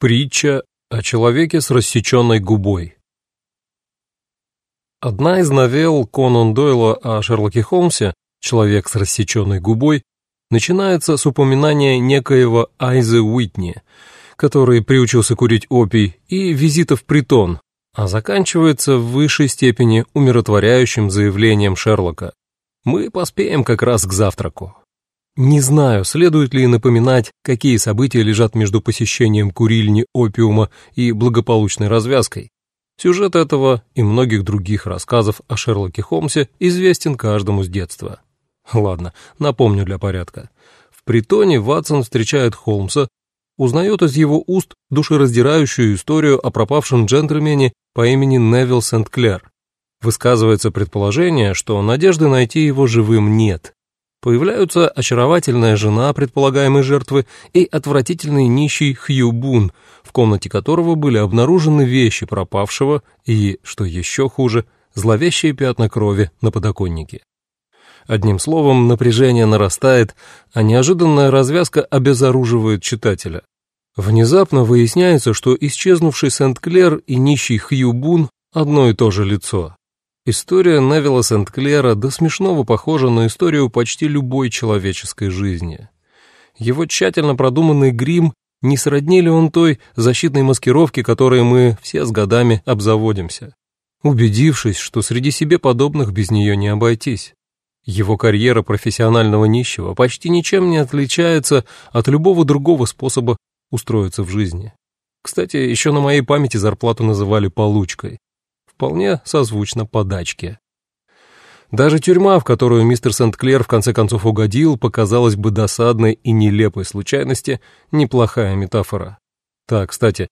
Притча о человеке с рассеченной губой. Одна из новелл Конан Дойла о Шерлоке Холмсе «Человек с рассеченной губой» начинается с упоминания некоего Айзы Уитни, который приучился курить опий, и визита в притон, а заканчивается в высшей степени умиротворяющим заявлением Шерлока. «Мы поспеем как раз к завтраку». Не знаю, следует ли напоминать, какие события лежат между посещением курильни опиума и благополучной развязкой. Сюжет этого и многих других рассказов о Шерлоке Холмсе известен каждому с детства. Ладно, напомню для порядка. В притоне Ватсон встречает Холмса, узнает из его уст душераздирающую историю о пропавшем джентльмене по имени Невил Сент-Клер. Высказывается предположение, что надежды найти его живым нет, Появляются очаровательная жена предполагаемой жертвы и отвратительный нищий Хью Бун, в комнате которого были обнаружены вещи пропавшего и, что еще хуже, зловещие пятна крови на подоконнике. Одним словом, напряжение нарастает, а неожиданная развязка обезоруживает читателя. Внезапно выясняется, что исчезнувший Сент-Клер и нищий Хью Бун одно и то же лицо. История Невилла Сент-Клера до смешного похожа на историю почти любой человеческой жизни. Его тщательно продуманный грим не сродни ли он той защитной маскировке, которой мы все с годами обзаводимся, убедившись, что среди себе подобных без нее не обойтись. Его карьера профессионального нищего почти ничем не отличается от любого другого способа устроиться в жизни. Кстати, еще на моей памяти зарплату называли «получкой», вполне созвучно подачке. Даже тюрьма, в которую мистер Сент-Клер в конце концов угодил, показалась бы досадной и нелепой случайности, неплохая метафора. Так, кстати,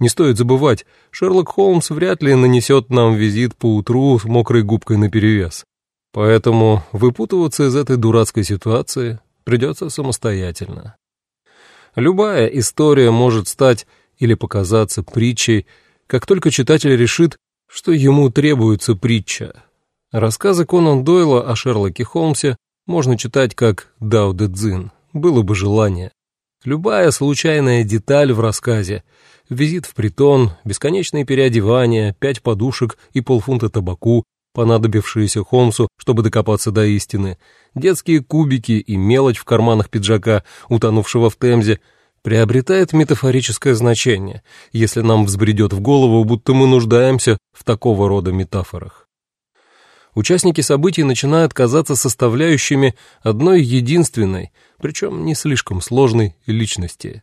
не стоит забывать, Шерлок Холмс вряд ли нанесет нам визит по утру с мокрой губкой наперевес. Поэтому выпутываться из этой дурацкой ситуации придется самостоятельно. Любая история может стать или показаться притчей, как только читатель решит, что ему требуется притча. Рассказы Конан Дойла о Шерлоке Холмсе можно читать как Дао Дэ Цзин, было бы желание. Любая случайная деталь в рассказе, визит в притон, бесконечные переодевания, пять подушек и полфунта табаку, понадобившиеся Холмсу, чтобы докопаться до истины, детские кубики и мелочь в карманах пиджака, утонувшего в Темзе — приобретает метафорическое значение, если нам взбредет в голову, будто мы нуждаемся в такого рода метафорах. Участники событий начинают казаться составляющими одной единственной, причем не слишком сложной, личности.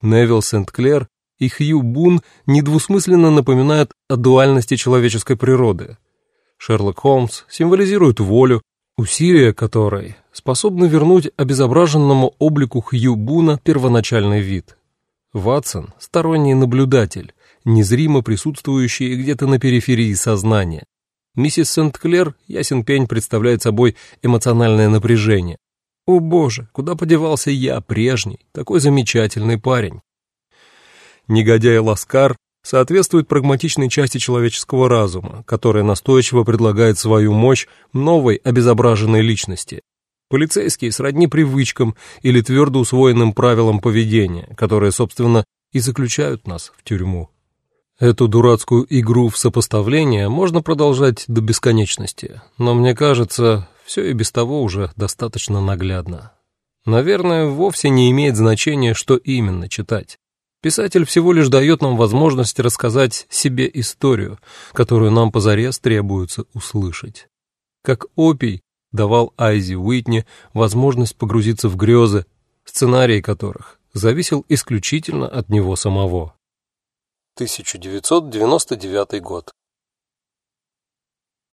Невил Сент-Клер и Хью Бун недвусмысленно напоминают о дуальности человеческой природы. Шерлок Холмс символизирует волю, усилия которой способны вернуть обезображенному облику Хью Буна первоначальный вид. Ватсон — сторонний наблюдатель, незримо присутствующий где-то на периферии сознания. Миссис Сент-Клер, ясен пень, представляет собой эмоциональное напряжение. О боже, куда подевался я, прежний, такой замечательный парень? Негодяй Ласкар соответствует прагматичной части человеческого разума, которая настойчиво предлагает свою мощь новой обезображенной личности. Полицейские сродни привычкам или твердо усвоенным правилам поведения, которые, собственно, и заключают нас в тюрьму. Эту дурацкую игру в сопоставление можно продолжать до бесконечности, но мне кажется, все и без того уже достаточно наглядно. Наверное, вовсе не имеет значения, что именно читать. Писатель всего лишь дает нам возможность рассказать себе историю, которую нам позарез требуется услышать. Как опий давал Айзи Уитни возможность погрузиться в грезы, сценарий которых зависел исключительно от него самого. 1999 год.